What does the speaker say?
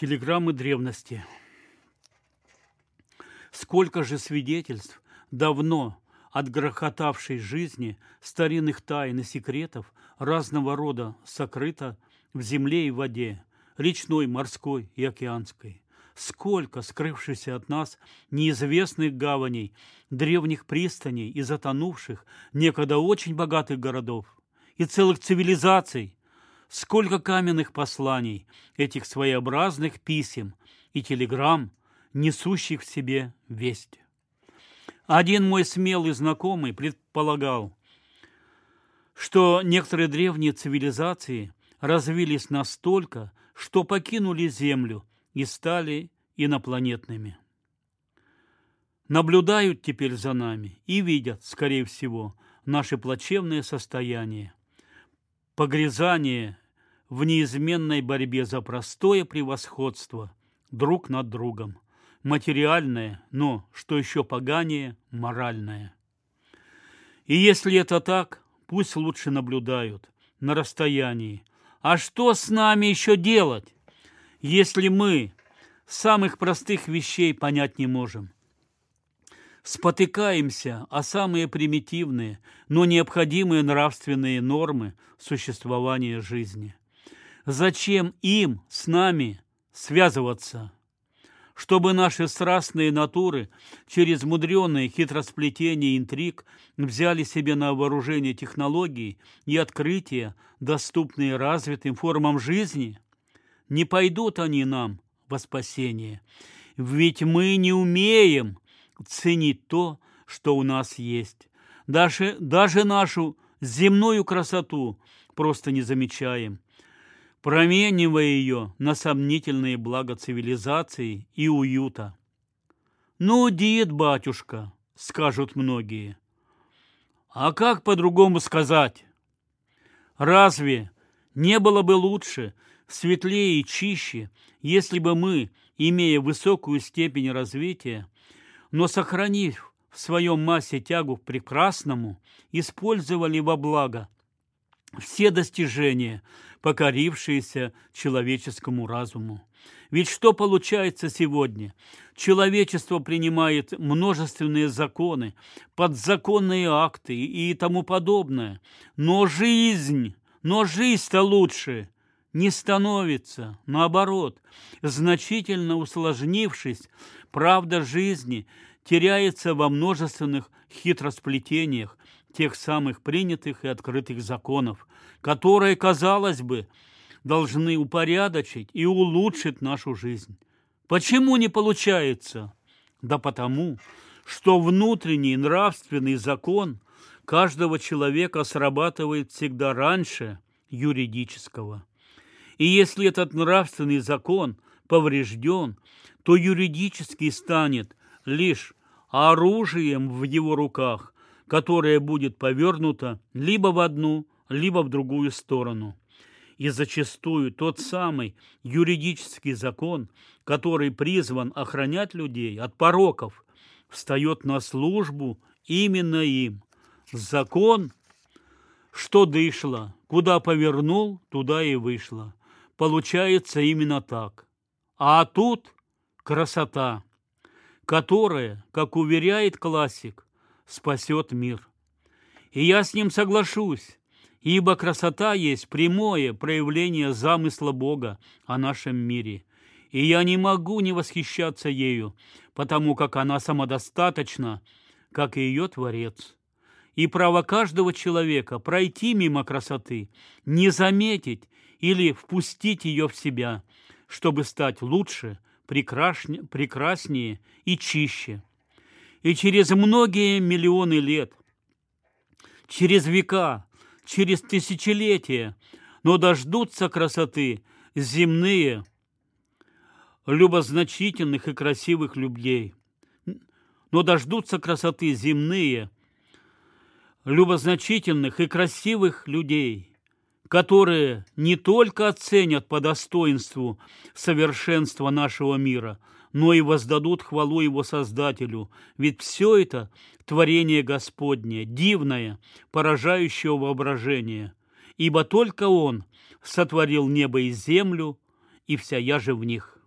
Телеграммы древности. Сколько же свидетельств давно отгрохотавшей жизни, старинных тайн и секретов разного рода сокрыто в земле и воде, речной, морской и океанской. Сколько скрывшихся от нас неизвестных гаваней, древних пристаней и затонувших, некогда очень богатых городов и целых цивилизаций, сколько каменных посланий, этих своеобразных писем и телеграмм, несущих в себе весть. Один мой смелый знакомый предполагал, что некоторые древние цивилизации развились настолько, что покинули Землю и стали инопланетными. Наблюдают теперь за нами и видят, скорее всего, наше плачевное состояние, погрязание в неизменной борьбе за простое превосходство друг над другом, материальное, но, что еще поганее, моральное. И если это так, пусть лучше наблюдают на расстоянии. А что с нами еще делать, если мы самых простых вещей понять не можем? Спотыкаемся о самые примитивные, но необходимые нравственные нормы существования жизни. Зачем им с нами связываться? Чтобы наши страстные натуры через мудреные хитросплетения интриг взяли себе на вооружение технологии и открытия, доступные развитым формам жизни? Не пойдут они нам во спасение, ведь мы не умеем ценить то, что у нас есть. Даже, даже нашу земную красоту просто не замечаем променивая ее на сомнительные блага цивилизации и уюта. «Ну, дед, батюшка», — скажут многие. А как по-другому сказать? Разве не было бы лучше, светлее и чище, если бы мы, имея высокую степень развития, но сохранив в своем массе тягу к прекрасному, использовали во благо все достижения, покорившиеся человеческому разуму. Ведь что получается сегодня? Человечество принимает множественные законы, подзаконные акты и тому подобное. Но жизнь, но жизнь-то лучше не становится. Наоборот, значительно усложнившись, правда жизни теряется во множественных хитросплетениях, тех самых принятых и открытых законов, которые, казалось бы, должны упорядочить и улучшить нашу жизнь. Почему не получается? Да потому, что внутренний нравственный закон каждого человека срабатывает всегда раньше юридического. И если этот нравственный закон поврежден, то юридический станет лишь оружием в его руках, которое будет повернуто либо в одну, либо в другую сторону. И зачастую тот самый юридический закон, который призван охранять людей от пороков, встает на службу именно им. Закон, что дышло, куда повернул, туда и вышло. Получается именно так. А тут красота, которая, как уверяет классик, спасет мир. И я с ним соглашусь, ибо красота есть прямое проявление замысла Бога о нашем мире. И я не могу не восхищаться ею, потому как она самодостаточна, как и ее Творец. И право каждого человека пройти мимо красоты, не заметить или впустить ее в себя, чтобы стать лучше, прекраснее и чище и через многие миллионы лет, через века, через тысячелетия, но дождутся красоты земные, любозначительных и красивых людей. Но дождутся красоты земные, любозначительных и красивых людей, которые не только оценят по достоинству совершенство нашего мира – но и воздадут хвалу его Создателю, ведь все это творение Господне, дивное, поражающее воображение, ибо только Он сотворил небо и землю, и вся я же в них.